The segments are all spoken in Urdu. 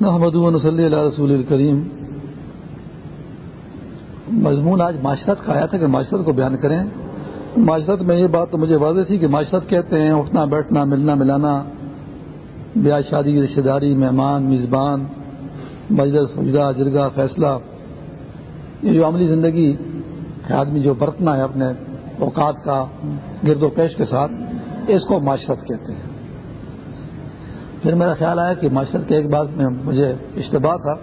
محمد صلی اللہ رسول الکریم مضمون آج معاشرت کا آیا تھا کہ معاشرت کو بیان کریں۔ معاشرت میں یہ بات تو مجھے واضح تھی کہ معاشرت کہتے ہیں، اٹھنا، بیٹھنا، ملنا، ملانا۔ بیاہ، شادی رشتے داری، مہمان، میزبان، مجلس سجدہ جرگا فیصلہ۔ یہ جو عملی زندگی ہے، آدمی جو برتنا ہے اپنے اوقات کا، گرد و پیش کے ساتھ، اس کو معاشرت کہتے ہیں۔ پھر میرا خیال آیا کہ معاشرت کے ایک بات میں مجھے اشتباہ تھا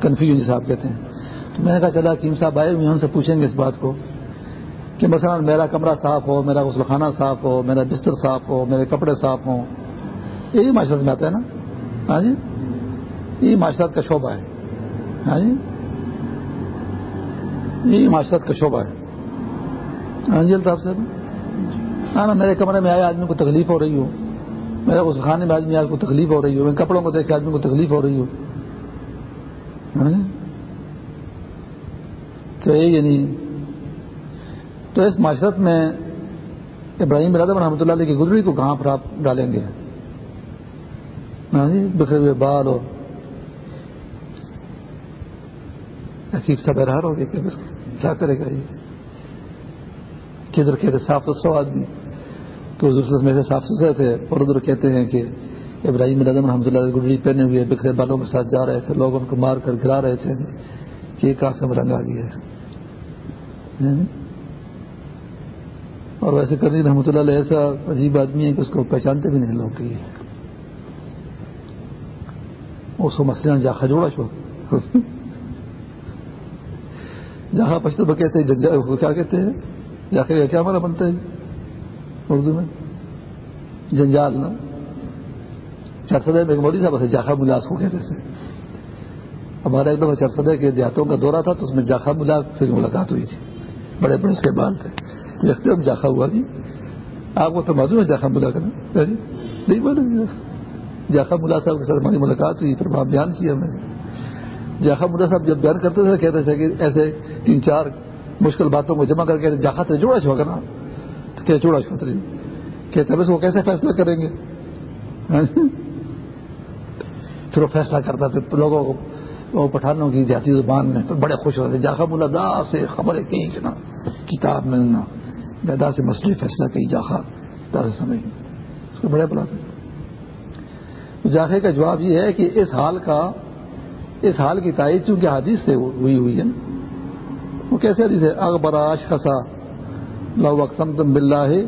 کنفیوژن جسے آپ کہتے ہیں۔ تو میں نے کہا، چلا، کیم صاحب آئے ہوئے ان سے پوچھیں گے اس بات کو کہ مثلا میرا کمرہ صاف ہو، میرا غسل خانہ صاف ہو، میرا بستر صاف ہو، میرے کپڑے صاف ہوں۔ یہی معاشرت میں آتا ہے نا؟ ہاں جی؟ یہی معاشرت کا شعبہ ہے۔ ہاں جی؟ یہی معاشرت کا شعبہ ہے۔ ہاں جی الطاف صاحب؟ ہاں نا، میرے کمرے میں آئے آدمی کو تکلیف ہو رہی ہو۔ میرے غسل خانے میں آدمی آج کو تکلیف ہو رہی ہو میرے کپڑوں کو دیکھ کے آدمی کو تکلیف ہو رہی ہو۔ ہاں جی؟ تو یعنی تو اس معاشرت میں ابراہیم رادم رحمۃ اللہ علیہ کی گزری کو کہاں پر آپ ڈالیں گے؟ ہاں جی؟ بکھرے ہوئے بال اور عقیب سا بہرار ہو گیا کیا کرے گا یہ؟ کدھر کہتے صاف ستھرا آدمی۔ تو حضور سے صاف ستھرے تھے اور ادھر کہتے ہیں کہ ابراہیم رادم رحمۃ اللہ گڈری پہنے ہوئے بکھرے بالوں کے ساتھ جا رہے تھے، لوگ ان کو مار کر گرا رہے تھے کہ یہ کہاں سے رنگ آ گیا ہے؟ اور ویسے کرنی رحمۃ اللہ علیہ ایسا عجیب آدمی ہے کہ اس کو پہچانتے بھی نہیں لوگ اس کو مسئلہ جاخا جوڑا چھو۔ جہاں پشتو کہتے ہیں کیا کہتے ہیں؟ جاخر کا کیا ہمارا بنتا ہے؟ اردو میں۔ جنجال، نا۔ چرسدے میں ایک موڈی صاحب جاخا ملاس کو کہتے تھے۔ ہمارا ایک دفعہ چرسدے کے دیہاتوں کا دورہ تھا تو اس میں جاخا ملاس سے ملاقات ہوئی تھی۔ بڑے بڑے اس کے بال تھے۔ دیکھتے ہم جاخا ہوا جی آپ کو تو معلوم ہے جاخا ملا کرنا جی؟ نہیں معلوم جاخا ملا صاحب کے ساتھ ہماری ملاقات ہوئی، پھر وہاں بیان کیا میں نے۔ جاخا ملا صاحب جب بیان کرتے تھے، کہتے تھے کہ ایسے تین چار مشکل باتوں کو جمع کر کے جاخا تھے جوڑا چھو نا تو کیا جوڑا چھو کہتے بس وہ کیسے فیصلہ کریں گے؟ پھر وہ فیصلہ کرتا پھر لوگوں کو وہ پٹھانوں کی جاتی زبان میں بڑے خوش ہوتے جاخا ملا دا سے خبر ہے کہیں کہ نا، کتاب ملنا۔ بیدا سے مسئلے فیصلہ کہیں جاخا دا سے سمجھ۔ اس کو بڑے بلا جاخے کا جواب یہ ہے کہ اس حال کا اس حال کی تائید چونکہ حدیث سے ہوئی ہوئی ہے۔ وہ کیسے حدیث ہے؟ اکبر آش خسا لو اقسم تم بلّہ ہے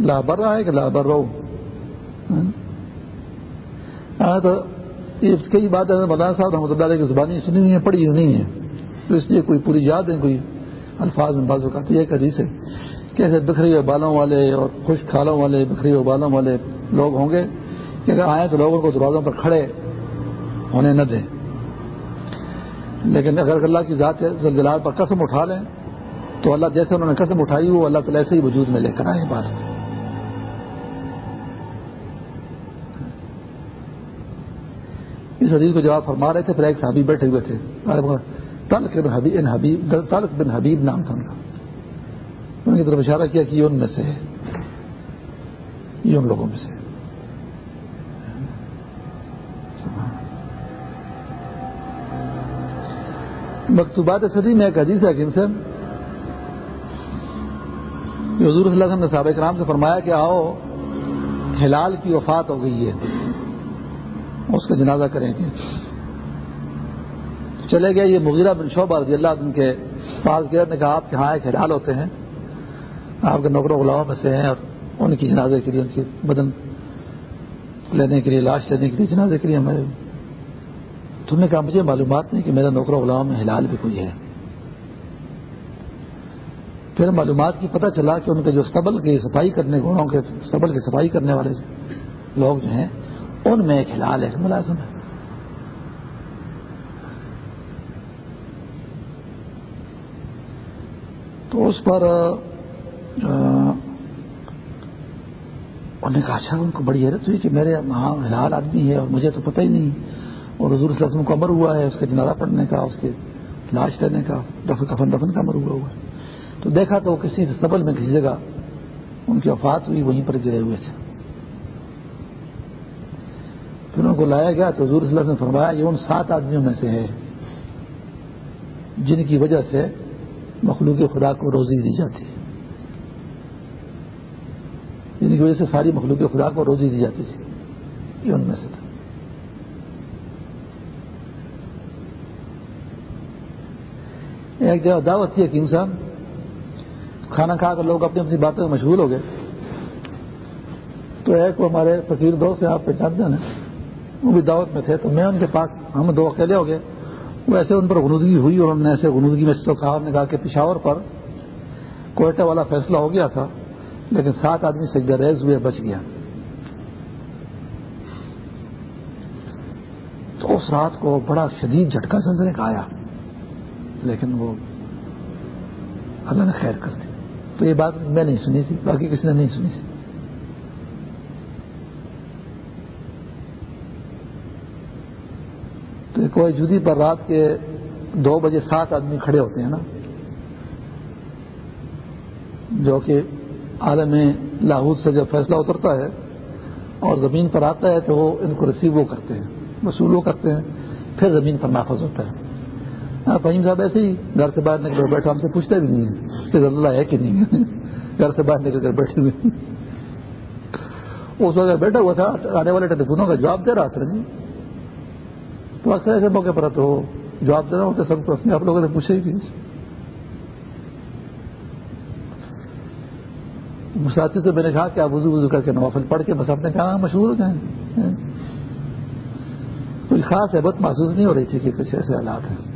لا بر ہے کہ لا بر رہو؟ ہاں؟ تو یہ کئی بات مولانا صاحب رحمۃ اللہ علیہ کی زبانی سنی ہوئی ہے پڑھی ہوئی نہیں ہے تو اس لیے کوئی پوری یاد ہے کوئی الفاظ میں بعض اوقات یہ حدیث ہے کیسے بکھری ہوئے بالوں والے اور خوش کھالوں والے بکھری ہوئے بالوں والے لوگ ہوں گے کہ اگر آئیں تو لوگوں کو دروازوں پر کھڑے ہونے نہ دیں۔ لیکن اگر اللہ کی ذات زلزلات پر قسم اٹھا لیں تو اللہ جیسے انہوں نے قسم اٹھائی، وہ اللہ تعالی ایسے ہی وجود میں لے کر آئے بات اس حدیث کو جواب فرما رہے تھے، پھر ایک صحابی بیٹھے ہوئے تھے۔ تلق بن حبیب حبیب تلق بن حبیب نام تھا ان کا۔ ان کی طرف اشارہ کیا کہ یہ ان میں سے ہے۔ یہ ان لوگوں میں سے مکتوبات صدی میں ایک حدیث ہے سے حضور صلی اللہ علیہ وسلم نے صحابہ کرام سے فرمایا کہ آؤ، ہلال کی وفات ہو گئی ہے۔ اس کا جنازہ کریں گے۔ چلے گئے، یہ مغیرہ بن شعبہ رضی اللہ عنہ کے پاس گیا، نے کہا آپ کے ہاں ایک ہلال ہوتے ہیں۔ آپ کے نوکروں غلاموں میں سے ہیں اور ان کی جنازے کے لیے ان کی بدن لینے کے لیے، لاش لینے کے لیے جنازے کے لیے ہمارے تم نے کہا، مجھے معلومات نہیں کہ میرا نوکر غلام میں ہلال بھی کوئی ہے۔ پھر معلومات کی پتہ چلا کہ ان کے جو استبل کی صفائی کرنے گھوڑوں کے استبل کی صفائی کرنے والے لوگ جو ہیں، ان میں ایک ہلال ہے ملازم ہے۔ تو اس پر انہوں نے کہا اچھا ان کو بڑی حیرت ہوئی کہ میرے وہاں ہلال آدمی ہے اور مجھے تو پتہ ہی نہیں۔ اور حضور صلی اللہ علیہ وسلم کو امر ہوا ہے، اس کے جنازہ پڑھنے کا، اس کے لاش لینے کا، دفن، کفن، دفن کا امر ہوا ہوا ہے۔ تو دیکھا تو کسی سبل میں کسی جگہ ان کی وفات ہوئی، وہیں پر گرے ہوئے تھے۔ پھر ان کو لایا گیا تو حضور صلی اللہ نے فرمایا، یہ ان سات آدمیوں میں سے ہے جن کی وجہ سے مخلوق خدا کو روزی دی جاتی ہے۔ جن کی وجہ سے ساری مخلوق خدا کو روزی دی جاتی تھی۔ یہ ان میں سے تھا ایک جگہ دعوت تھی حکیم صاحب کھانا کھا کر لوگ اپنی اپنی باتوں میں مشغول ہو گئے۔ تو ایک وہ ہمارے فقیر دوست ہیں، آپ پہچانتے ہیں وہ بھی دعوت میں تھے، تو میں ان کے پاس، ہم دو اکیلے ہو گئے۔ وہ ایسے ان پر غنودگی ہوئی اور انہوں نے ایسے غنودگی میں تو کہا نے کہا کہ پشاور پر کوئٹہ والا فیصلہ ہو گیا تھا، لیکن سات آدمی سجدہ ریز ہوئے، بچ گیا۔ تو اس رات کو بڑا شدید جھٹکا سلسلے کا آیا، لیکن وہ اللہ نے خیر کر دی۔ تو یہ بات میں نہیں سنی تھی، باقی کسی نے نہیں سنی تھی۔ تو کوئی جدی پر رات کے دو بجے سات آدمی کھڑے ہوتے ہیں نا، جو کہ عالم لاہور سے جب فیصلہ اترتا ہے اور زمین پر آتا ہے تو وہ ان کو ریسیو وہ کرتے ہیں، وصول وہ کرتے ہیں، پھر زمین پر نافذ ہوتا ہے۔ ہاں، فہیم صاحب ایسے ہی گھر سے باہر نکل کر بیٹھا، ہم سے پوچھتے بھی نہیں ہے کہ اللہ ہے کہ نہیں گھر سے باہر نکل کر بیٹھے ہوئے اس وقت بیٹھا ہوا تھا، آنے والے ٹیلیفونوں کا جواب دے رہا تھا جی۔ تو اکثر ایسے موقع پر تو جواب دینا ہوتا سب کو آپ لوگوں نے پوچھے ہی مساطی سے میں نے کہا کہ آپ وضو وضو کر کے نوافل پڑھ کے بس اپنے کہاں مشہور ہو جائیں۔ کوئی خاص احبت محسوس نہیں ہو رہی تھی کہ کچھ ایسے حالات ہیں۔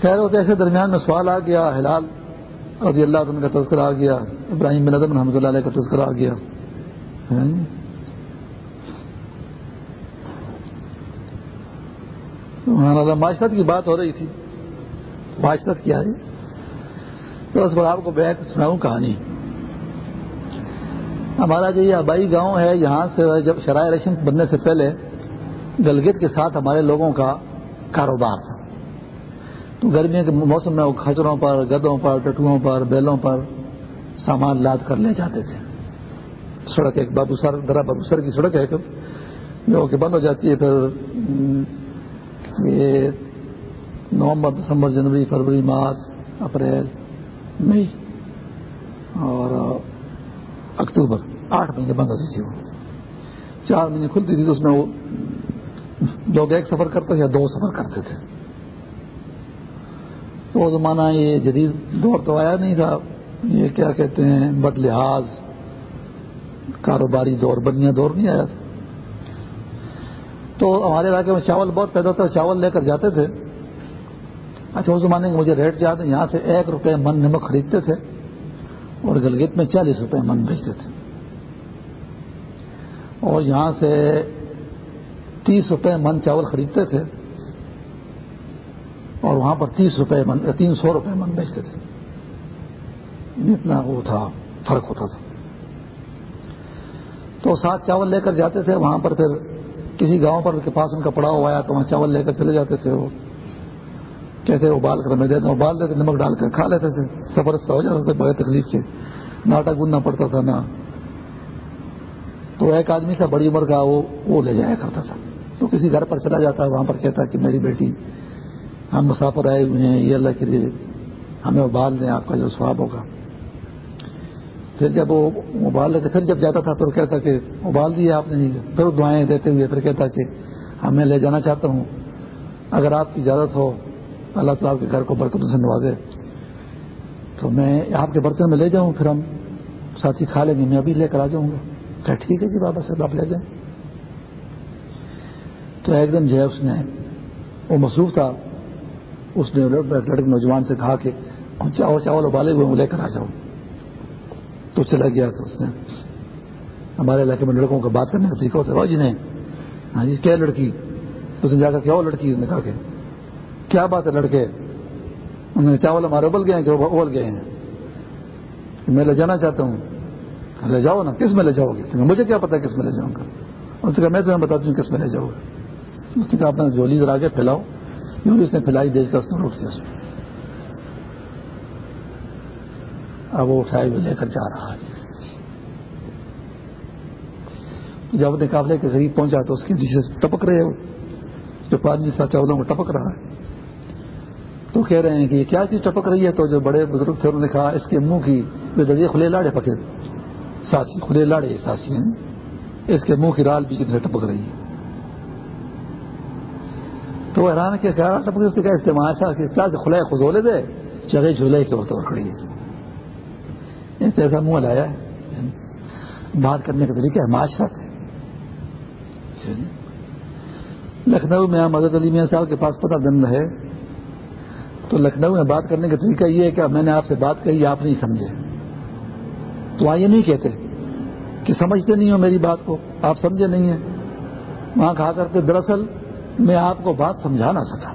خیر ہوتے ایسے درمیان میں سوال آ گیا، ہلال رضی اللہ عنہ کا تذکرہ آ گیا، ابراہیم بن ادم رحمۃ اللہ علیہ کا تذکرہ آ گیا۔ ہاں جی۔ معاشرت کی بات ہو رہی تھی۔ معاشرت کیا ہے تو اس پر آپ کو بیک سناؤں کہانی۔ ہمارا جو یہ آبائی گاؤں ہے، یہاں سے جب شرائع ریشن بننے سے پہلے گلگت کے ساتھ ہمارے لوگوں کا کاروبار تھا۔ تو گرمیوں کے موسم میں وہ کھچروں پر، گدوں پر، ٹٹوؤں پر، بیلوں پر سامان لاد کر لے جاتے تھے۔ سڑک ایک بابو سر، درا بابو سر کی سڑک ہے جو کہ بند ہو جاتی ہے پھر یہ نومبر، دسمبر، جنوری، فروری، مارچ، اپریل، مئی اور اکتوبر، آٹھ مہینے بند ہوتی تھی وہ چار مہینے کھلتی تھی تو اس میں وہ لوگ ایک سفر کرتے تھے یا دو سفر کرتے تھے۔ تو وہ زمانہ یہ جدید دور تو آیا نہیں تھا۔ یہ کیا کہتے ہیں، بد لحاظ، کاروباری دور بنیا دور نہیں آیا تھا۔ تو ہمارے علاقے میں چاول بہت پیدا ہوتا چاول لے کر جاتے تھے۔ اچھا اس زمانے میں مجھے ریٹ یاد ہے، یہاں سے ایک روپے من نمک خریدتے تھے اور گلگت میں چالیس روپے من بیچتے تھے۔ اور یہاں سے تیس روپے من چاول خریدتے تھے اور وہاں پر تیس روپے من تین سو روپے من بیچتے تھے۔ یعنی اتنا وہ تھا، فرق ہوتا تھا۔ تو ساتھ چاول لے کر جاتے تھے، وہاں پر پھر کسی گاؤں پر کے پاس ان کا پڑا ہوا آیا تو وہاں چاول لے کر چلے جاتے تھے۔ وہ کہتے، ابال کر میں دیتا ابال دیتے، نمک ڈال کر کھا لیتے تھے۔ سبرست ہو جاتا تھا بغیر تکلیف کے۔ ناٹک بننا پڑتا تھا نا تو ایک آدمی تھا، بڑی عمر کا، وہ وہ لے جایا کرتا تھا۔ تو کسی گھر پر چلا جاتا ہے، وہاں پر کہتا کہ میری بیٹی، ہم مسافر آئے ہوئے ہیں، یہ اللہ کے لیے ہمیں ابال دیں، آپ کا جو سواب ہوگا۔ پھر جب وہ ابال لیتے، پھر جب جاتا تھا تو کہتا کہ ابال دیا آپ نے، پھر دعائیں دیتے ہوئے، پھر کہتا کہ ہمیں لے جانا چاہتا ہوں۔ اگر آپ کی اجازت ہو، اللہ تعالیٰ آپ کے گھر کو برکتوں سے نوازے۔ تو میں آپ کے برتن میں لے جاؤں، پھر ہم ساتھی کھا لیں گے، میں ابھی لے کر آ جاؤں گا۔ کہ ٹھیک ہے جی بابا صاحب، آپ لے جائیں۔ تو ایک دن جو ہے اس نے، وہ مصروف تھا، اس نے لڑکے نوجوان سے کہا کہ چاول چاول ابالے ہوئے لے کر آ جاؤں تو چلا گیا تو اس نے ہمارے علاقے میں لڑکوں کا بات کرنے کا طریقہ ہوتا ہے۔ جی نہیں۔ ہاں جی کیا لڑکی؟ اس نے جا کر کیا وہ لڑکی۔ اس نے کہا کہ کیا بات ہے لڑکے؟ انہوں نے چاول ہمارے ابل گئے ہیں کہ ابل گئے ہیں؟ میں لے جانا چاہتا ہوں۔ لے جاؤ نا، کس میں لے جاؤ گے؟ مجھے کیا پتا کس میں لے جاؤں گا؟ اس نے کہا، میں تمہیں بتا دوں کس میں لے جاؤں۔ گا اس نے کہا اپنا جولی ذرا کے پھیلاؤ جولی اس نے پھیلائی دیکھ کر اس نے روک دیا۔ اس میں اب وہ اٹھائے ہوئے لے کر جا رہا ہے۔ جب اپنے قافلے کے قریب پہنچا تو اس کے نیچے ٹپک رہے ہو۔ جو پانی ساتھ چاولوں کو ٹپک رہا ہے۔ تو کہہ رہے ہیں کہ یہ کیا چیز ٹپک رہی ہے؟ تو جو بڑے بزرگ تھے، انہوں نے کہا، اس کے منہ کی بے دریا کھلے لاڑے پکے۔ ساسی، کھلے لاڑے ساسی ہیں۔ اس کے منہ کی رال بھی جن سے ٹپک رہی ہے۔ تو حیران کے خیال ٹپک اس کا استعمال ایسا کہ کیا سے کھلائے خزولے دے؟ چگے جھولے کے اور کھڑی ہے۔ ایسا منہ لایا ہے۔ بات کرنے کا طریقہ ہے معاشرت ہے لکھنؤ میں مدد علی میاں صاحب کے پاس پتہ دن ہے۔ تو لکھنؤ میں بات کرنے کا طریقہ یہ ہے کہ میں نے آپ سے بات کہی، آپ نہیں سمجھے۔ تو وہاں یہ نہیں کہتے کہ سمجھتے نہیں ہو میری بات کو، آپ سمجھے نہیں ہیں۔ وہاں کہا کرتے، دراصل میں آپ کو بات سمجھا نہ سکا۔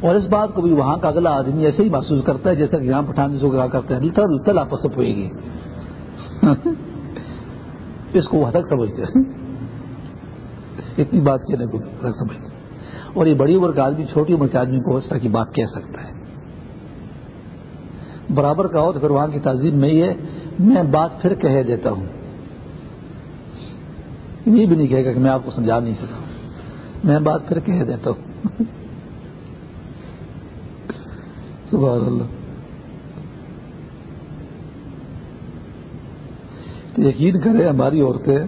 اور اس بات کو بھی وہاں کا اگلا آدمی ایسے ہی محسوس کرتا ہے جیسا کہ یہاں پٹھان جسوں کہا کرتے ہیں۔ تل آپس ہوئے گی۔ اس کو وہ حدق سمجھتے ہیں۔ اتنی بات کہنے کو حدق سمجھتے اور یہ بڑی عمر کا آدمی، چھوٹی عمر کے آدمی کو اس طرح کی بات کہہ سکتا ہے۔ برابر کا ہو تو پھر وہاں کی تعظیم میں یہ میں بات پھر کہہ دیتا ہوں۔ یہ بھی نہیں کہے گا کہ میں آپ کو سمجھا نہیں سکا۔ میں بات پھر کہہ دیتا ہوں۔ سبحان اللہ۔ یقین کرے ہماری عورتیں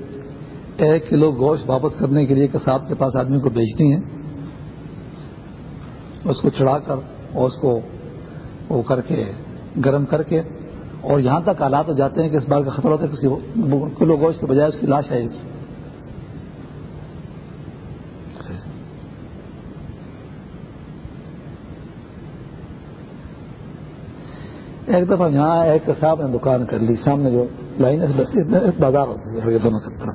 ایک کلو گوشت واپس کرنے کے لیے کساب کے پاس آدمی کو بیچتی ہیں۔ اس کو چڑھا کر اور اس کو وہ کر کے گرم کر کے اور یہاں تک حالات ہو جاتے ہیں کہ اس بار کا خطرہ ہوتا ہے کہ کلو گوشت کے بجائے اس کی لاش آئے گی۔ ایک دفعہ یہاں ایک صاحب نے دکان کر لی، سامنے جو لائن بازار ہوتی ہے دونوں طرف۔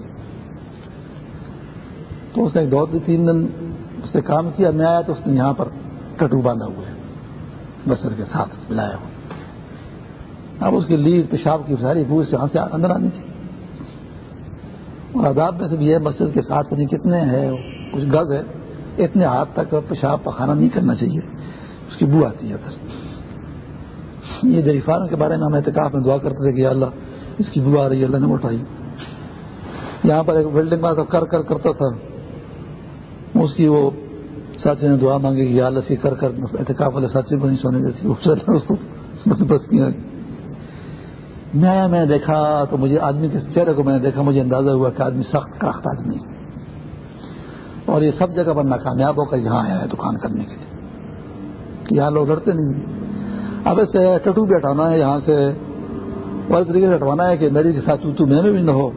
تو اس نے دو تین دن اس نے کام کیا، میں آیا تو اس نے یہاں پر ٹٹو باندھا ہوا ہے بسر کے ساتھ ملایا ہوا۔ اب اس کی لیڈ پیشاب کی ساری بوجھ سے یہاں سے اندر آنی تھی۔ اور آداب میں سے بھی ہے، مسجد کے ساتھ پتہ کتنے ہیں، کچھ گز ہے، اتنے ہاتھ تک پیشاب پخانا نہیں کرنا چاہیے۔ اس کی بو آتی ہے ادھر۔ یہ جریفان کے بارے میں ہم احتکاب میں دعا کرتے تھے کہ اللہ، اس کی بو آ رہی ہے، اللہ نے اٹھائی۔ یہاں پر ایک بلڈنگ میں کر کر کرتا تھا۔ اس کی وہ ساتھی نے دعا مانگی کہ اللہ سی کر کر احتکاب والے ساتھی کو نہیں سونے دیتی۔ بس کیا میں آیا میں دیکھا تو مجھے آدمی کے چہرے کو میں نے دیکھا، مجھے اندازہ ہوا کہ آدمی سخت کاخت آدمی اور یہ سب جگہ پر ناکامیاب ہو کر یہاں آیا ہے دکان کرنے کے لیے۔ یہاں لوگ لڑتے نہیں۔ اب اس سے ٹٹو بھی ہٹانا ہے، یہاں سے اور اس طریقے سے ہٹوانا ہے کہ میری کے ساتھ تو میں بھی نہ ہو۔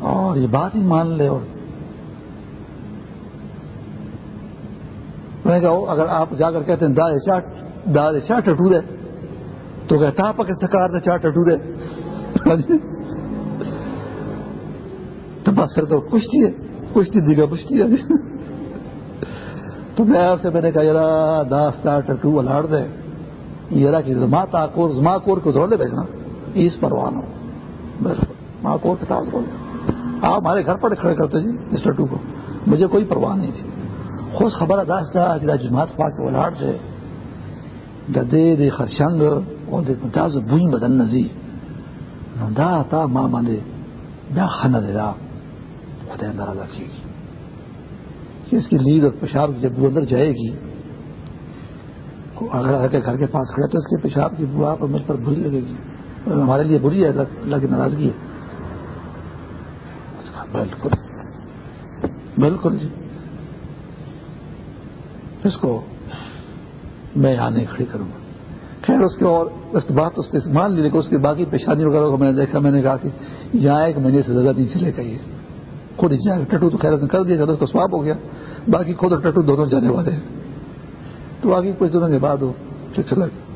اور یہ بات ہی مان لے اور میں نے کہا اگر آپ جا کر کہتے ہیں دار چاٹ دار چاٹ ٹٹو دے، تو کہتا پک سکار دے چاٹ ٹٹو دے۔ تو بس پھر تو کشتی ہے، کشتی دیگا پشتی ہے۔ تو میں سے میں نے کہا یار داستا ٹٹو الاڑ دے۔ یار کی زما تاکور زما کور کو زور دے بھیجنا۔ اس پروان ہو۔ بالکل ماں کور کے کتاب زور آپ ہمارے گھر پر کھڑے کرتے جی اس ٹٹو کو۔ مجھے کوئی پرواہ نہیں تھی۔ خوش خبر داستا جدا جی، جماعت پا کے الاڑ دے۔ دے دے خرشنگ اور دے متاز بوئی بدن نزی۔ دا تا ماں ماندے بیا خنہ دے دا۔ خدا اندر رکھے گی۔ کہ اس کی لید اور پیشاب جب وہ اندر جائے گی اگر کے گھر کے پاس کھڑے تو اس کے پیشاب کی بوا پر مجھ پر بری لگے گی ہمارے لیے بری ہے، اللہ کی ناراضگی ہے۔ بالکل بالکل جی۔ اس کو میں یہاں نہیں کھڑی کروں گا۔ خیر، اس کے اور اس بات اس نے مان لی لیکن اس کی باقی پیشانی وغیرہ کو میں نے دیکھا، میں نے کہا کہ یہاں ایک مہینے سے زیادہ نہیں چلے گا یہ خود ہی جائے، ٹٹو تو خیر کر دیا اس کو سواپ ہو گیا۔ باقی خود اور ٹٹو دونوں جانے والے ہیں۔ تو آگے کچھ دنوں کے بعد وہ پھر چلا گیا۔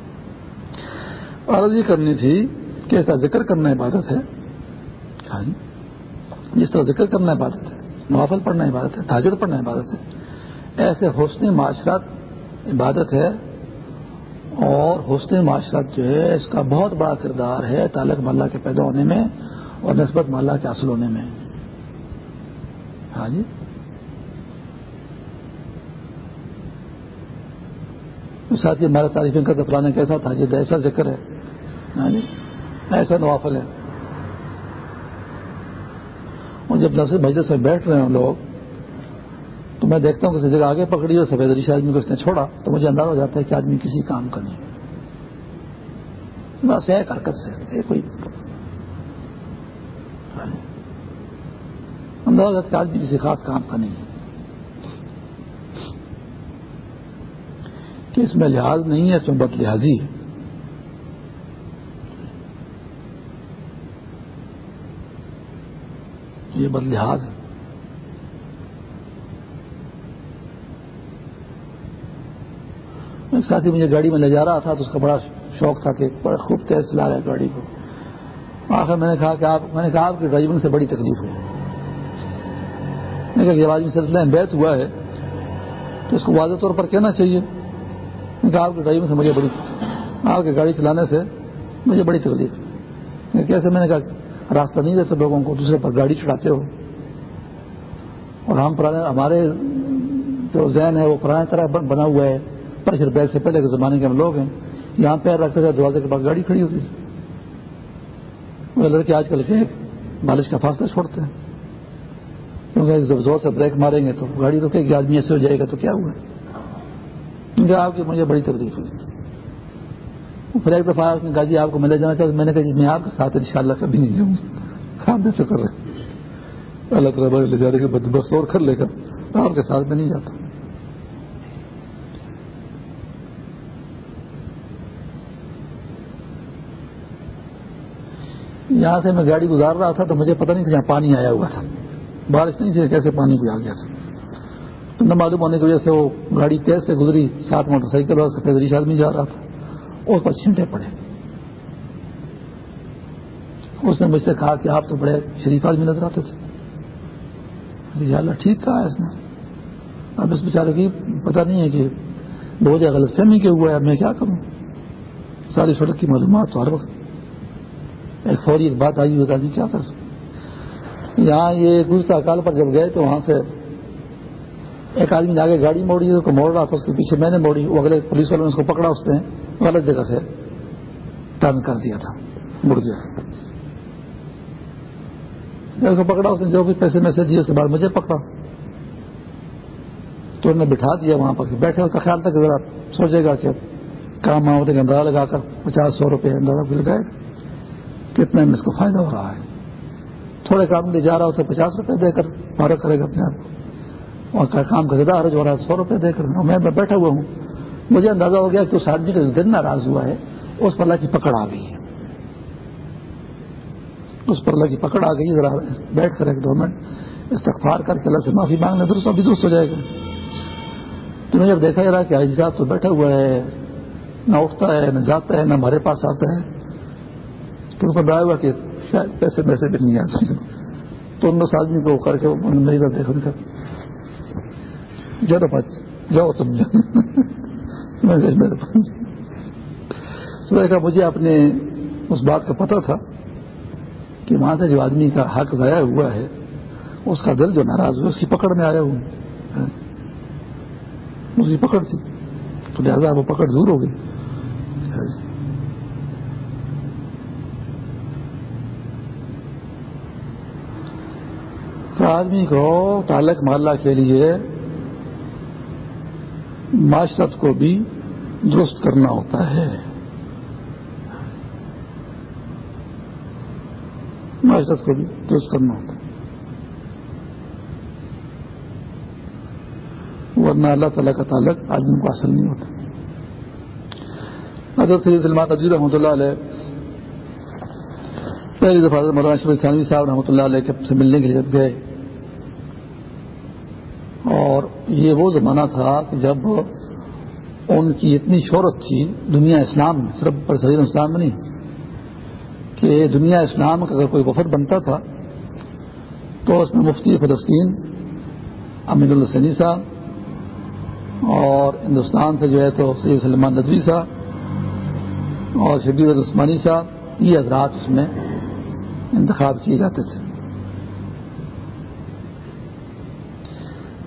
عرض یہ کرنی تھی کہ ایسا ذکر کرنا عبادت ہے۔ ہاں جی۔ جس طرح ذکر کرنا عبادت ہے محافل پڑھنا عبادت ہے، تاجر پڑھنا عبادت ہے، ایسے حسن معاشرت عبادت ہے۔ اور حسن معاشرت جو ہے، اس کا بہت بڑا کردار ہے تعلق ملا کے پیدا ہونے میں اور نسبت ملا کے حاصل ہونے میں۔ ہاں جی۔ ساتھ ہی ہمارا تعریفیں کا فلانا کیسا تھا جی ایسا ذکر ہے۔ ہاں جی ایسا نوافل ہے۔ اور جب نصر مجلس میں بیٹھ رہے ہیں لوگ، تو میں دیکھتا ہوں کسی جگہ آگے پکڑی اور سفید ریش آدمی کو اس نے چھوڑا، تو مجھے اندازہ ہو جاتا ہے کہ آدمی کسی کام کا نہیں بس ایک حرکت سے کوئی۔ ہاں جی۔ اندازہ ہو کہ آدمی کسی خاص کام کا نہیں ہے کہ اس میں لحاظ نہیں ہے، اس میں بد لحاظی ہے۔ یہ بد لحاظ ہے۔ ایک ساتھی مجھے گاڑی میں لے جا رہا تھا تو اس کا بڑا شوق تھا کہ بڑا خوب تیز چلا رہا ہے گاڑی کو۔ آخر میں نے کہا کہ آپ میں نے کہا آپ کے ڈرائیونگ سے بڑی تکلیف ہوئی نے کہا کہ آدمی سلسلہ میں بیت ہوا ہے تو اس کو واضح طور پر کہنا چاہیے۔ میں کہا آپ کے ڈرائیونگ سے مجھے بڑی آپ کی گاڑی چلانے سے مجھے بڑی تکلیف۔ کیسے میں نے کہا راستہ نہیں دیتے لوگوں کو، دوسرے پر گاڑی چڑھاتے ہو۔ اور ہم پرانے ہمارے جو ذہن ہے وہ پرانے طرح بنا ہوا ہے۔ پریشر بیگ سے پہلے کے زمانے کے ہم لوگ ہیں۔ یہاں پیر رکھتے تھے، دروازے کے پاس گاڑی کھڑی ہوتی تھی۔ وہ لڑکے آج کل کے بالش کا فاصلہ چھوڑتے ہیں۔ کیونکہ جب زور سے بریک ماریں گے تو گاڑی روکے گی، آدمی ایسے ہو جائے گا تو کیا ہوا؟ کیونکہ آپ کی مجھے بڑی تکلیف ہوئی پھر ایک دفعہ اس نے کہا جی آپ کو ملے جانا چاہتا میں نے کہا جی میں آپ کے ساتھ ان شاء اللہ کبھی نہیں جاؤں گا۔ آپ بے فکر رہے اللہ تعالیٰ لے جا رہے بس اور کر لے کر آپ کے ساتھ میں نہیں جاتا۔ یہاں سے میں گاڑی گزار رہا تھا تو مجھے پتہ نہیں تھا یہاں پانی آیا ہوا تھا۔ بارش نہیں تھی، کیسے پانی بھی آ گیا تھا؟ نہ معلوم ہونے کی وجہ سے وہ گاڑی تیز سے گزری، ساتھ موٹر سائیکل اور سفید ریش آدمی جا رہا تھا۔ اس پر چھینٹے پڑے۔ اس نے مجھ سے کہا کہ آپ تو بڑے شریف آدمی نظر آتے تھے۔ اللہ، ٹھیک کہا اس نے۔ اب اس بیچارے کی پتہ نہیں ہے کہ بہت زیادہ غلط فہمی کے ہوا ہے، اب میں کیا کروں؟ ساری سڑک کی معلومات تو ہر وقت۔ ایک فوری ایک بات آئی بتا دی کیا کر یہاں یہ گزرتا کال پر جب گئے تو وہاں سے ایک آدمی نے آگے گاڑی موڑی تو موڑ رہا تھا، اس کے پیچھے میں نے موڑی، وہ اگلے پولیس والوں نے اس کو پکڑا، اس نے غلط جگہ سے ٹرن کر دیا تھا مڑ گیا اس کو پکڑا، اس نے جو بھی پیسے میں سے دیے، اس کے بعد مجھے پکڑا۔ تو انہوں نے بٹھا دیا وہاں پر، بیٹھے، اس کا خیال تھا کہ ذرا سوچے گا کہ کام آؤ کے اندازہ لگا کر پچاس سو روپئے اندازہ بھی لگائے گا کتنے میں اس کو فائدہ ہو رہا ہے؟ تھوڑے کام لے جا رہا اسے پچاس روپے دے کر، فارغ کرے گا اپنے آپ کو۔ اور کام کا زیادہ حرج ہو رہا ہے، سو روپے دے کر۔ میں بیٹھا ہوا ہوں۔ مجھے اندازہ ہو گیا کہ اس آدمی کا جو دن ناراض ہوا ہے، اس پر اللہ کی پکڑ آ گئی ہے۔ اس پر اللہ کی پکڑ آ گئی ذرا بیٹھ کر ایک دو منٹ استغفار کر کے اللہ سے معافی مانگنا درست ابھی درست ہو جائے گا۔ تو نے جب دیکھا رہا کہ آج صاحب تو بیٹھا ہوا ہے، نہ اٹھتا ہے، نہ جاتا ہے، نہ ہمارے پاس آتا ہے۔ تو ان کو ہوا کہ شاید پیسے پیسے بھی نہیں آتے تو ان دس آدمی کو کر کے میری طرف دیکھا جاؤ پاس، جاؤ تم۔ میرے پاس۔ مجھے اپنے اس بات کا پتہ تھا کہ وہاں سے جو آدمی کا حق ضائع ہوا ہے، اس کا دل جو ناراض ہوا، اس کی پکڑ میں آیا ہوں۔ ہاں۔ اس کی پکڑ تھی۔ تو لہٰذا وہ پکڑ دور ہو گئی۔ تو آدمی کو تعلق محلہ کے لیے معاشرت کو بھی درست کرنا ہوتا ہے۔ معاشرت کو بھی درست کرنا ہوتا ہے۔ ورنہ اللہ تعالیٰ کا تعلق آدمی کو حاصل نہیں ہوتا۔ حضرت سلمان عزیز رحمۃ اللہ علیہ پہلی دفعہ مولانا شبیر خانوی صاحب رحمۃ اللہ علیہ سے ملنے کے لیے جب گئے اور یہ وہ زمانہ تھا کہ جب ان کی اتنی شہرت تھی دنیا اسلام میں، صرف پر صحیح اسلام میں نہیں، کہ دنیا اسلام کا اگر کوئی وفد بنتا تھا تو اس میں مفتی فلسطین امین السنی صاحب اور ہندوستان سے جو ہے تو سید سلمان ندوی صاحب اور شبیر عثمانی صاحب، یہ حضرات اس میں انتخاب کیے جاتے تھے۔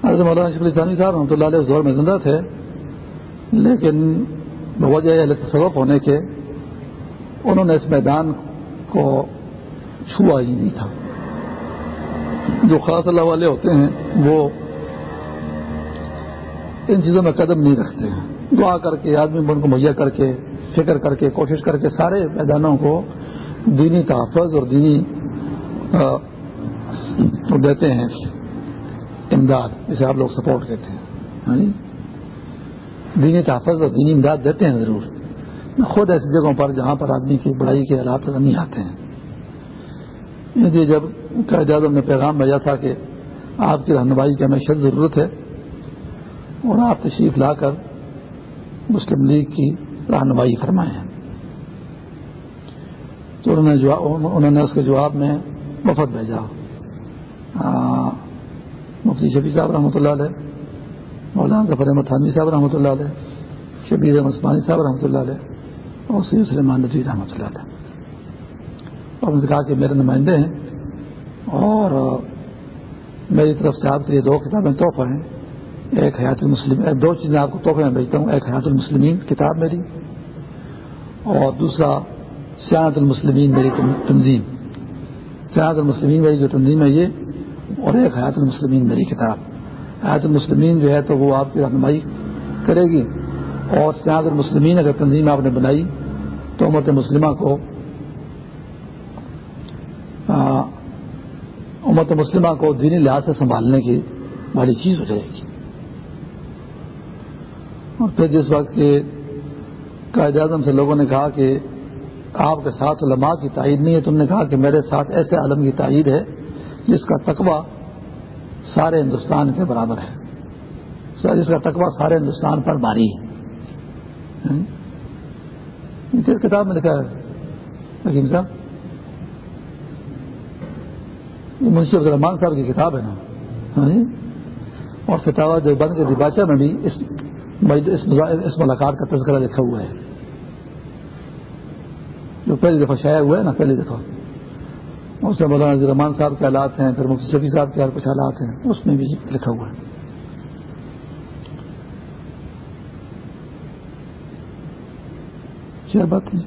حضرت مولانا شفیع ثانی صاحب رحمۃ اللہ علیہ اس دور میں زندہ تھے، لیکن بوجہ تصوف ہونے کے انہوں نے اس میدان کو چھوا ہی نہیں تھا۔ جو خاص اللہ والے ہوتے ہیں، وہ ان چیزوں میں قدم نہیں رکھتے ہیں۔ دعا کر کے، آدمی ان کو مہیا کر کے، فکر کر کے، کوشش کر کے سارے میدانوں کو دینی تحفظ اور دینی دیتے ہیں، امداد، جسے آپ لوگ سپورٹ کہتے ہیں ہاں جی؟ دینی تحفظ اور دینی امداد دیتے ہیں ضرور۔ خود ایسی جگہوں پر، جہاں پر آدمی کی بڑائی کے حالات نہیں آتے ہیں۔ جب قائد اعظم نے پیغام بھیجا تھا کہ آپ کی رہنمائی کی ہمیں شد ضرورت ہے اور آپ تشریف لا کر مسلم لیگ کی رہنمائی فرمائے ہیں تو انہوں نے انہوں نے اس کے جواب میں وفد بھیجا۔ مفتی شفیع صاحب رحمۃ اللہ علیہ، مولانا ظفر احمد تھانوی صاحب رحمۃ اللہ علیہ، شبیر احمد عثمانی صاحب رحمۃ اللہ علیہ، اور سید سلیمان نجی رحمۃ اللہ علیہ۔ اور ان سے کہا کہ میرے نمائندے ہیں، اور میری طرف سے آپ کے لیے دو کتابیں تحفہ ہیں۔ ایک حیات المسلم دو چیزیں آپ کو تحفے میں بھیجتا ہوں، ایک حیات المسلمین کتاب میری، اور دوسرا سیاحت المسلمین میری تنظیم. سیاحت المسلمین میری جو تنظیم ہے یہ، اور ایک حیات المسلمین میری کتاب. حیات المسلمین جو ہے تو وہ آپ کی رہنمائی کرے گی، اور سیاحت المسلمین اگر تنظیم آپ نے بنائی تو امت مسلمہ کو امت مسلمہ کو دینی لحاظ سے سنبھالنے کی والی چیز ہو جائے گی. اور پھر جس وقت کے قائد اعظم سے لوگوں نے کہا کہ آپ کے ساتھ علماء کی تائید نہیں ہے تم نے کہا کہ میرے ساتھ ایسے عالم کی تائید ہے جس کا تقوی سارے ہندوستان کے برابر ہے۔ جس کا تقوی سارے ہندوستان پر باری ہے۔ کس کتاب میں لکھا ہے؟ حکیم صاحب؟ یہ منشی عبد الرحمان صاحب کی کتاب ہے نا۔ ہاں جی؟ اور فتح جو بند کے دباچہ میں بھی اس اس ملاقات کا تذکرہ لکھا ہوا ہے۔ جو پہلی دفعہ شائع ہوا ہے نا پہلی دفعہ اس میں مولانا نظیر رحمان صاحب کے حالات ہیں پھر مفتی شفیع صاحب کے کچھ حالات ہیں اس میں بھی لکھا ہوا ہے۔ کیا بات ہے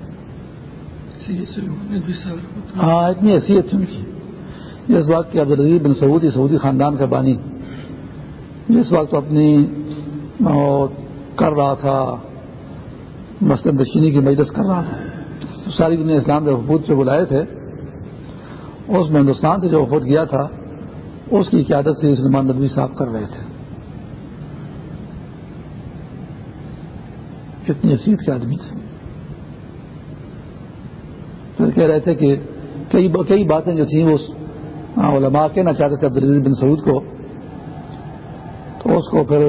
ہاں اتنی حیثیت ان کی۔ جس وقت کہ عبدالعزیز بن سعودی سعودی خاندان کا بانی۔ جس وقت اپنی کر رہا تھا مسلم دشینی کی مجلس کر رہا تھا۔ ساری دنیا اسلام کے وفود پہ بلائے تھے، اس میں ہندوستان سے جو وفود گیا تھا، اس کی قیادت سے سلمان ندوی صاحب کر رہے تھے۔ اتنی حیثیت کے آدمی تھے پھر کہہ رہے تھے کہ کئی باتیں جو تھیں وہ علماء کہنا چاہتے تھے عبدالعزیز بن سعود کو، تو اس کو پھر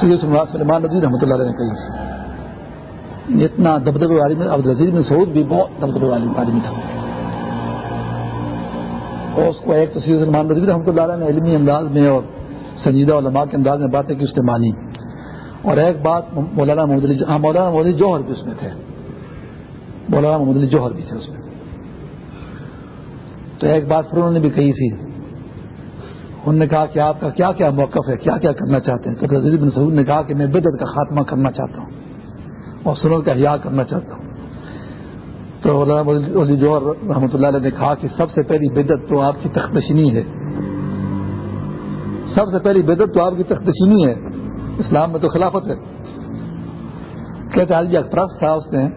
سلمان ندوی رحمۃ اللہ علیہ نے کہی اتنا دبدبے والی میں، عبد الزیز بن سعود بھی بہت دبدبے والی آدمی تھا۔ اور اس کو ایک تو سید سلمان ندوی رحمۃ اللہ علیہ نے علمی انداز میں اور سنجیدہ علماء کے انداز میں باتیں کی، اس نے مانی اور ایک بات مولانا محمد علی ہاں مولانا محمد علی جوہر بھی اس میں تھے۔ مولانا محمد علی جوہر بھی تھے اس میں۔ تو ایک بات پھر انہوں نے بھی کہی تھی۔ انہوں نے کہا کہ آپ کا کیا کیا موقف ہے؟ کیا کیا کرنا چاہتے ہیں؟ تو بن سعود نے کہا کہ میں بدت کا خاتمہ کرنا چاہتا ہوں اور سنت کا حیا کرنا چاہتا ہوں۔ تو علی جوہر رحمۃ اللہ علیہ نے کہا کہ سب سے پہلی بدت تو آپ کی تختشنی ہے۔ سب سے پہلی بدت تو آپ کی تختشنی ہے۔ اسلام میں تو خلافت ہے۔ کہتے حال پرست تھا اس نے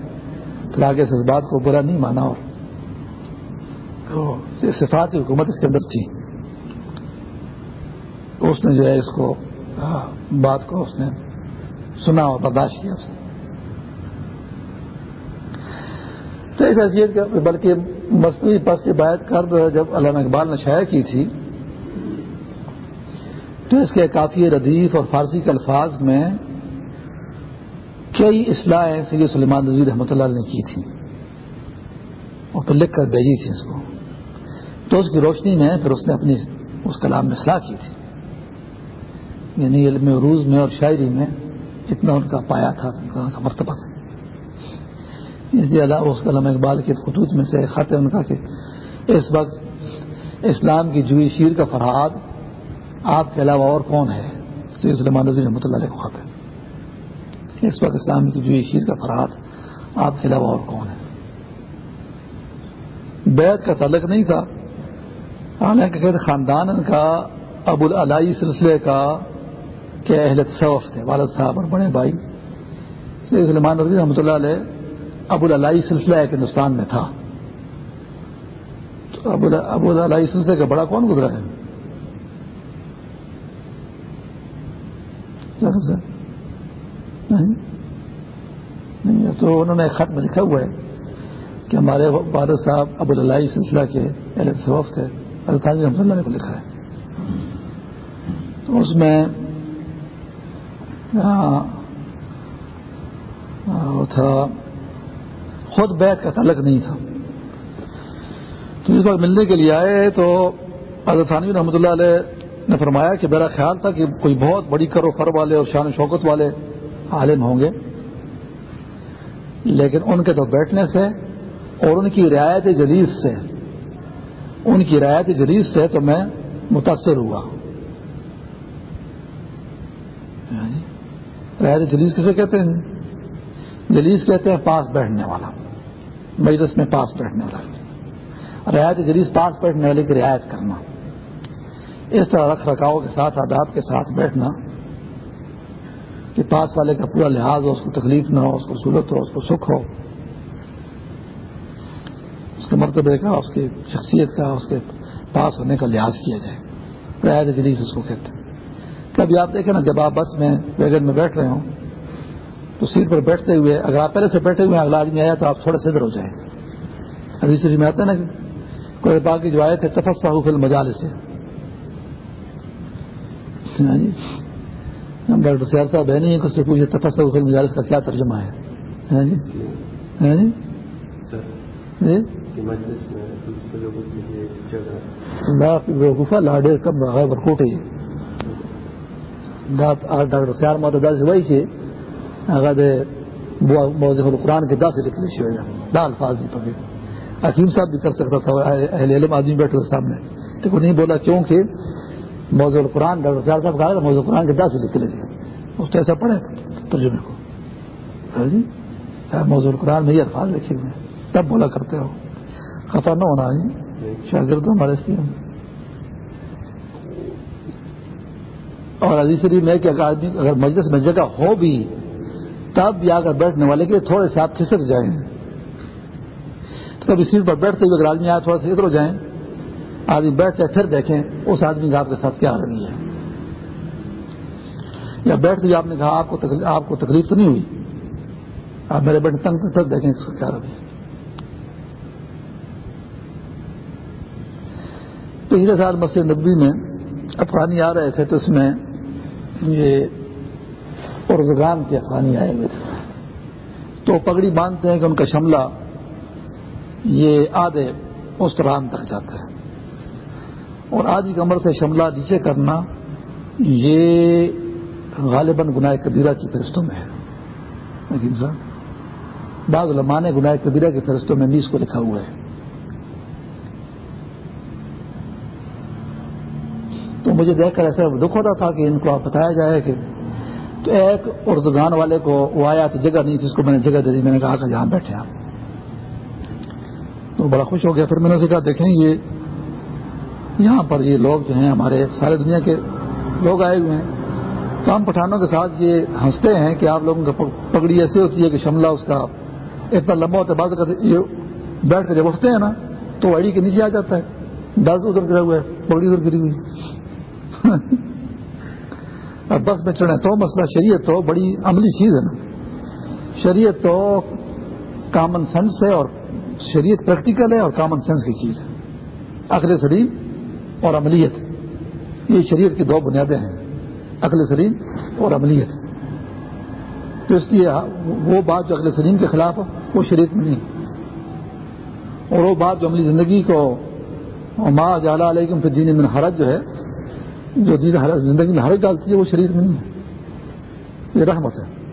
پھر آگے سے اس بات کو برا نہیں مانا اور صفات حکومت اس کے اندر تھی۔ اس نے جو ہے اس کو بات کو اس نے سنا اور برداشت کیا اس نے۔ تو اس حیثیت بلکہ مصنوعی پس سے باعث کر جب علامہ اقبال نے شائع کی تھی، تو اس کے کافی ردیف اور فارسی کے الفاظ میں کئی اصلاحیں سید سلیمان نظیر رحمۃ اللہ نے کی تھی، اور پھر لکھ کر بھیجی تھی اس کو۔ تو اس کی روشنی میں پھر اس نے اپنی اس کلام میں اصلاح کی تھی۔ یعنی علم عروج میں اور شاعری میں اتنا ان کا پایا تھا، ان کا مرتبہ تھا۔ اس لیے اللہ اس علامہ اقبال کے خطوط میں سے خط ہے ان کا کہ اس وقت اسلام کی جوئی شیر کا فرحاد آپ کے علاوہ اور کون ہے؟ سید سلمان نظیر رحمۃ اللہ علیہ کو خط ہے اس وقت اسلام کی جوئی شیر کا فرحاد آپ کے علاوہ اور کون ہے؟ بیت کا تعلق نہیں تھا، حالانکہ کہتے خاندان کا ابو العلائی سلسلے کا کہ اہل تصوف تھے، والد صاحب اور بڑے بھائی۔ سید سلمان رضی رحمۃ اللہ علیہ ابو العلائی سلسلہ ایک ہندوستان میں تھا۔ تو ابو العلائی سلسلے کا بڑا کون گزرا ہے؟ نہیں۔ تو انہوں نے ایک خط میں لکھا ہوا ہے کہ ہمارے والد صاحب ابو اللہ سلسلہ کے اہل تصوف تھے۔ الطانی رحمۃ اللہ نے کو لکھا ہے۔ تو اس میں تھا۔ خود بیت کا تعلق نہیں تھا۔ تو اس بار ملنے کے لیے آئے تو حضرت ثانوی رحمۃ اللہ علیہ نے فرمایا کہ میرا خیال تھا کہ کوئی بہت بڑی کرو فر والے اور شان و شوکت والے عالم ہوں گے۔ لیکن ان کے تو بیٹھنے سے اور ان کی رعایت جلیس سے، ان کی رعایت جلیس سے تو میں متاثر ہوا۔ ہاں جی۔ رعایت جلیس کسے کہتے ہیں؟ جلیس کہتے ہیں پاس بیٹھنے والا، مجلس میں پاس بیٹھنے والا۔ رعایت جلیس پاس بیٹھنے والے کی رعایت کرنا۔ اس طرح رکھ رکھاؤ کے ساتھ، آداب کے ساتھ بیٹھنا۔ کہ پاس والے کا پورا لحاظ ہو، اس کو تکلیف نہ ہو، اس کو سہولت ہو، اس کو سکھ ہو۔ اس کے مرتبے کا، اس کی شخصیت کا، اس کے پاس ہونے کا لحاظ کیا جائے۔ رعایت جلیس اس کو کہتے ہیں۔ کبھی آپ دیکھیں نا جب آپ بس میں ویگن میں بیٹھ رہے ہوں تو سیٹ پر بیٹھتے ہوئے اگر آپ پہلے سے بیٹھے ہوئے اگلا آدمی آیا تو آپ تھوڑے سے ادھر ہو جائیں۔ حدیث شریف میں آتے ہیں نا کوئی باقی جو آئے تھے تفسا فل مجال سے ہم ڈاکٹر سیار صاحب ہے نہیں سے پوچھے تفسا فل مجالس کا کیا ترجمہ ہے۔ جی؟ جی, جی؟ لاڈیر کم رہا برکوٹے ڈاکٹر سیار محمد سے وہی سے موضوع القرآن کے دس لکھ لی دا الفاظ دی پڑے حکیم صاحب بھی کر سکتا تھا اہل علم آدمی بیٹھے سامنے۔ تو نہیں بولا کیونکہ موضوع القرآن، ڈاکٹر سیار صاحب کہا موضوع القرآن کے دس لکھ لیجیے اس تو ایسا پڑھے ترجمے کو۔ ہاں جی؟ موضوع القرآن میں یہ الفاظ لکھے ہوئے تب بولا کرتے ہو۔ خفا نہ ہونا ہے شاگرد ہمارے سے اور عزیز شریف میں کہ آدمی اگر مجلس میں جگہ ہو بھی، تب بھی آ کر بیٹھنے والے کے تھوڑے سے آپ کھسک جائیں۔ تو کبھی سیٹ پر بیٹھتے ہوئے اگر آدمی آئے تھوڑا سا ادھر ہو جائیں، آدمی بیٹھ جائے، پھر دیکھیں اس آدمی کا آپ کے ساتھ کیا رہی ہے۔ یا بیٹھتے ہوئے آپ نے کہا، آپ کو تکلیف تو نہیں ہوئی۔ آپ میرے بیٹھے تنگ پھر دیکھیں کیا رہی ہے۔ پچھلے سال مسجد نبی میں افغانی آ رہے تھے تو اس میں یہ ارزگان کے افغانی آئے ہوئے تھے۔ تو پگڑی باندھتے ہیں کہ ان کا شملہ یہ آدھے استران تک جاتا ہے۔ اور آدھی کمر سے شملہ نیچے کرنا یہ غالباً گناہ کبیرہ کی فہرستوں میں ہے۔ بعض علماء نے گناہ کبیرہ کی فہرستوں میں نیس کو لکھا ہوا ہے۔ تو مجھے دیکھ کر ایسا دکھ ہوتا تھا کہ ان کو آپ بتایا جائے کہ تو ایک اردگان والے کو وہ آیا تو جگہ نہیں تھی، اس کو میں نے جگہ دے دی، میں نے کہا کہ یہاں بیٹھے آپ۔ تو بڑا خوش ہو گیا، پھر میں نے کہا، دیکھیں یہ یہاں پر یہ لوگ جو ہیں، ہمارے سارے دنیا کے لوگ آئے ہوئے ہیں۔ تو ہم پٹھانوں کے ساتھ یہ ہنستے ہیں کہ آپ لوگوں کا پگڑی ایسی ہوتی ہے کہ شملہ اس کا اتنا لمبا ہوتا ہے، بعض یہ بیٹھ کر جب اٹھتے ہیں نا، تو اڑی کے نیچے آ جاتا ہے ڈس ادھر گرا ہوا ہے، پگڑی ادھر گری ہوئی۔ اب بس میں چڑھے تو مسئلہ شریعت تو بڑی عملی چیز ہے نا۔ شریعت تو کامن سینس ہے اور شریعت پریکٹیکل ہے اور کامن سینس کی چیز ہے۔ عقل سلیم اور عملیت۔ یہ شریعت کی دو بنیادیں ہیں۔ عقل سلیم اور عملیت۔ تو اس لیے وہ بات جو عقل سلیم کے خلاف ہے، وہ شریعت میں نہیں۔ اور وہ بات جو عملی زندگی کو ماں جالا علیکم پھر دین من حرج جو ہے جو دین زندگی میں حرج ڈالتی ہے وہ شریر میں نہیں ہے۔ یہ رحمت ہے۔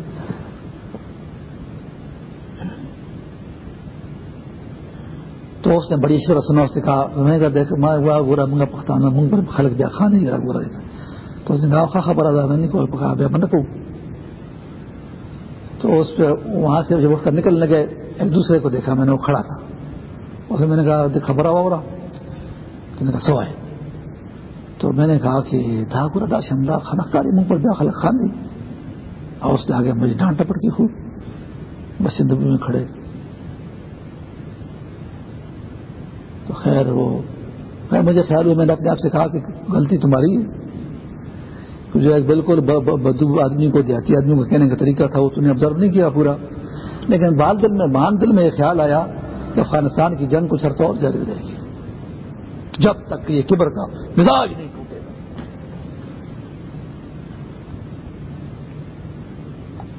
تو اس نے بڑی شرح سنا، اس نے کہا، میں کہا، دیکھ، میں ہوا گورا منگا پختانا منگ پر خلق بیا خان نہیں گورا دیتا تو اس نے کہا خا خبر آزاد نہیں کوئی پکا بیا، بند کو۔ تو اس پہ وہاں سے جب اس کا نکل لگے، ایک دوسرے کو دیکھا، میں نے وہ کھڑا تھا۔ اسے میں نے کہا خبر ہوا رہا۔ تو نے کہا، سوائے۔ تو میں نے کہا کہ تھا پورا دا شمدہ خانہ کاری منہ پر داخل خان دی اور اس نے آگے مجھے ڈانٹ ٹپٹ کی خوب۔ بس زندگی میں کھڑے۔ تو خیر وہ خیر مجھے خیال ہوا، میں نے اپنے آپ سے کہا کہ غلطی تمہاری ہے۔ جو ایک بالکل بدو آدمی کو دیہاتی آدمی کو کہنے کا طریقہ تھا، وہ تم نے آبزرو نہیں کیا پورا۔ لیکن بال دل میں مان دل میں یہ خیال آیا کہ افغانستان کی جنگ کچھ عرصہ اور جاری رہے گی۔ جب تک یہ کبر کا مزاج نہیں ٹوٹے۔ گا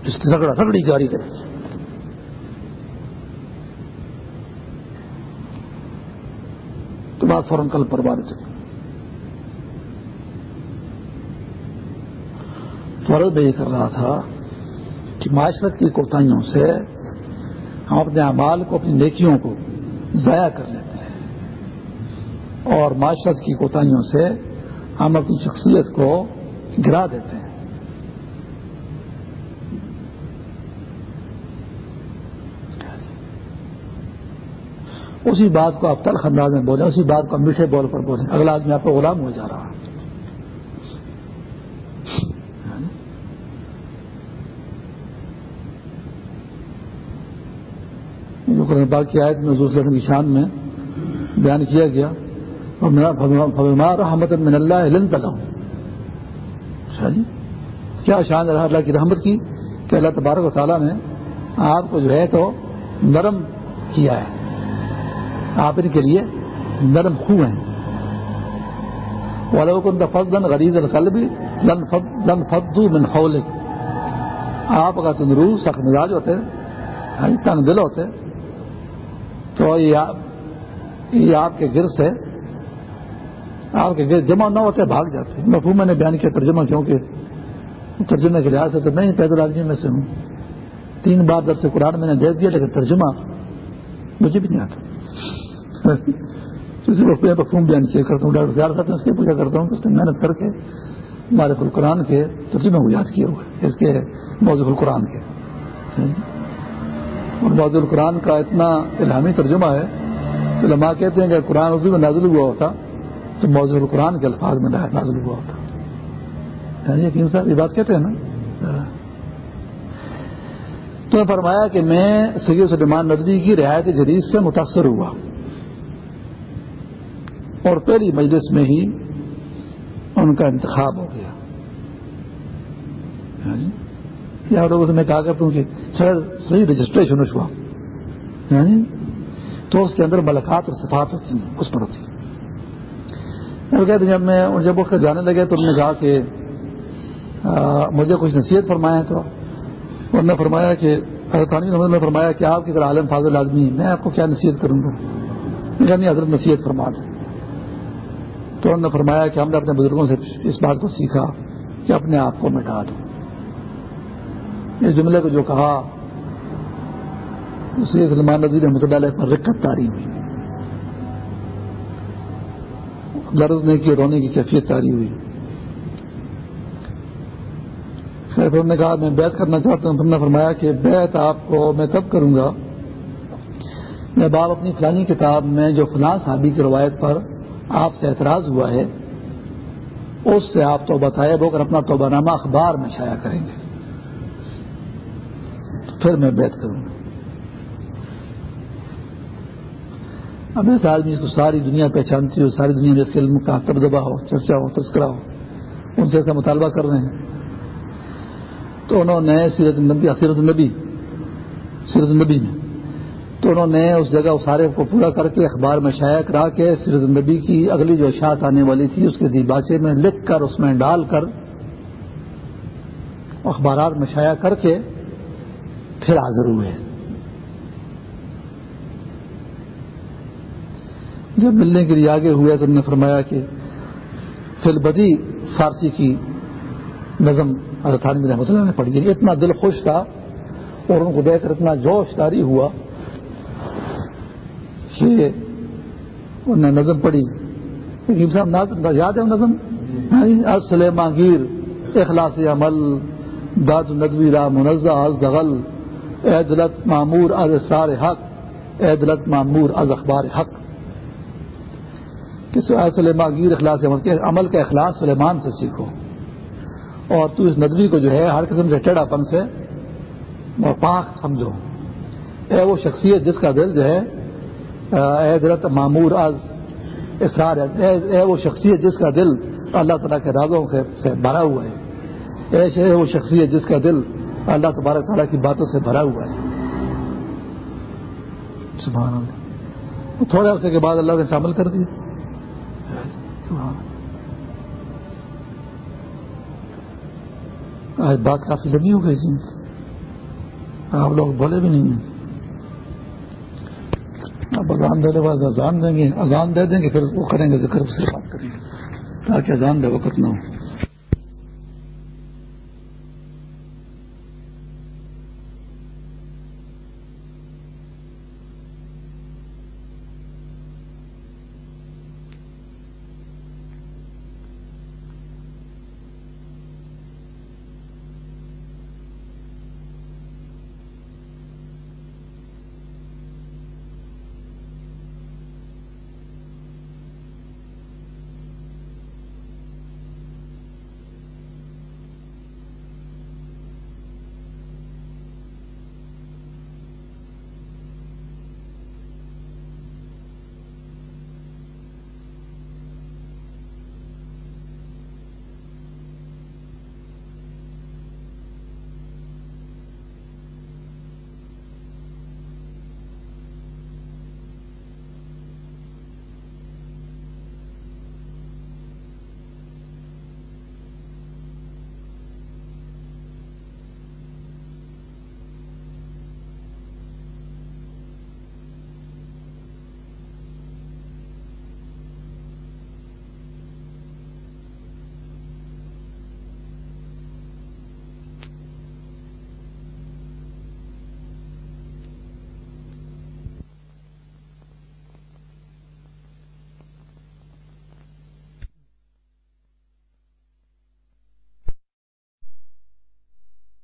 اس کی رگڑا رگڑی جاری رہے گی تو بات فوراً کل پر بار فرض میں یہ کر رہا تھا کہ معاشرت کی کوتاہیوں سے ہم اپنے اعمال کو، اپنی نیکیوں کو ضائع کر لیتے ہیں اور معاشرت کی کوتاہیوں سے ہم اپنی شخصیت کو گرا دیتے ہیں۔ اسی بات کو آپ تلخ انداز میں بولیں، اسی بات کو میٹھے بول پر بولیں۔ اگلا آدمی آپ کو غلام ہو جا رہا ہے۔ قرآن پاک کی آیت میں حضور کی شان میں بیان کیا گیا۔ اور رحمت من اللہ علم تلم اچھا جی؟ کیا شان رہا اللہ کی رحمت کی کہ اللہ تبارک و تعالیٰ نے آپ کو جو ہے تو نرم کیا ہے۔ آپ ان کے لیے نرم خو ہیں۔ والن فضن غریب القلبی لن فدو من حولک آپ کا تندرو سخت مزاج ہوتے ہاں جی، تنگ دل ہوتے۔ تو یہ آپ کے گر سے آپ کے جمع نہ ہوتے بھاگ جاتے مفہوم میں نے بیان کیا ترجمہ کیونکہ ترجمے کے لحاظ سے تو میں ہی پیدل آدمی میں سے ہوں۔ تین بار در سے قرآن میں نے دیکھ دیا لیکن ترجمہ مجھے بھی نہیں آتا۔ کسی وقت مفہوم بیان کیا کرتا ہوں۔ ڈاکٹر صاحب اس سے پوچھا کرتا ہوں کہ اس نے محنت کر کے ہمارے القرآن کے ترجمے کو یاد کیے ہوئے اس کے موضوع القرآن کے۔ اور موضوع القرآن کا اتنا الہامی ترجمہ ہے کہ لما کہتے ہیں کہ قرآن اردو میں نازل ہوا ہوتا۔ تو موضوع القرآن کے الفاظ میں نازل ہوا ہوتا۔ یعنی یقین صاحب، یہ بات کہتے ہیں نا؟ تو نے فرمایا کہ میں سید سلمان ندوی کی رعایت جدید سے متاثر ہوا۔ اور پہلی مجلس میں ہی ان کا انتخاب ہو گیا۔ یا لوگوں سے میں کہا کرتا ہوں کہ سر صحیح رجسٹریشن ہوا۔ یعنی تو اس کے اندر ملکات اور صفات ہوتی ہیں، اس پر ہوتی ہیں۔ کہتے جب میں جب وہ جانے لگے تو انہوں نے کہا کہ مجھے کچھ نصیحت فرمایا تو۔ انہوں نے فرمایا کہ، حضرت نے فرمایا کہ آپ کی طرح عالم فاضل آدمی میں آپ کو کیا نصیحت کروں گا؟ یعنی حضرت نصیحت فرما دیں۔ تو انہوں نے فرمایا کہ ہم نے اپنے بزرگوں سے اس بات کو سیکھا کہ اپنے آپ کو مٹا دوں اس جملے کو جو کہا اسی سلمان نظیر رحمۃ اللہ پر رکت تاری ہوئی۔ غرض کی، رونے کی کیفیت تاری ہوئی۔ پھر نے کہا، میں بیت کرنا چاہتا ہوں۔ پھر نے فرمایا کہ بیت آپ کو میں تب کروں گا میں باپ اپنی فلانی کتاب میں جو فلاں صحابی کی روایت پر آپ سے اعتراض ہوا ہے، اس سے آپ تو بتائے وہ کر اپنا توبہ نامہ اخبار میں شائع کریں گے۔ پھر میں بیت کروں گا۔ اب ایسا آدمی اس کو ساری دنیا پہچانتی ہو، ساری دنیا میں اس کے علم کا ترجبہ ہو، چرچا ہو، تذکرہ ہو، ان سے ایسا مطالبہ کر رہے ہیں۔ تو انہوں نے سیرت النبی سیرت النبی سیرت النبی میں۔ تو انہوں نے اس جگہ سارے کو پورا کر کے اخبار میں شائع کرا کے سیرت النبی کی اگلی جو اشاعت آنے والی تھی، اس کے دیباچے میں لکھ کر، اس میں ڈال کر اخبارات میں شائع کر کے پھر حاضر ہوئے۔ جب ملنے کے لیے آگے ہوئے تو انہوں نے فرمایا کہ فلبدی فارسی کی نظم رحمۃ اللہ نے پڑھی یعنی اتنا دل خوش تھا اور ان کو دیکھ کر اتنا جوش تاری ہوا کہ انہوں نے نظم پڑھی۔ صاحب یاد ہے نظم؟ ہاں جی، اصل مانگیر اخلاص عمل، داد ندوی را منزہ، از دغل، اے دلت معمور از اسرار حق، اے دلت معمور از اخبار حق۔ کس سلیمان اخلاص عمل کا اخلاص سلیمان سے سیکھو۔ اور تو اس ندوی کو جو ہے ہر قسم کے ٹیڑھا پن سے پاک سمجھو۔ اے وہ شخصیت جس کا دل جو ہے، اے دلت معمور از اسرار اے وہ شخصیت جس کا دل اللہ تعالیٰ کے رازوں سے بھرا ہوا ہے۔ ایسے وہ شخصیت جس کا دل اللہ تبارک تعالیٰ کی باتوں سے بھرا ہوا ہے۔ سبحان اللہ۔ تھوڑے عرصے کے بعد اللہ نے شامل کر دیا آج بات کافی لمبی ہو گئی جی۔ آپ لوگ بولے بھی نہیں ہیں۔ آپ اذان دینے بعد اذان دیں گے۔ اذان دے دیں گے، پھر وہ کریں گے ذکر سے بات کریں گے۔ تاکہ اذان دے وقت نہ ہو۔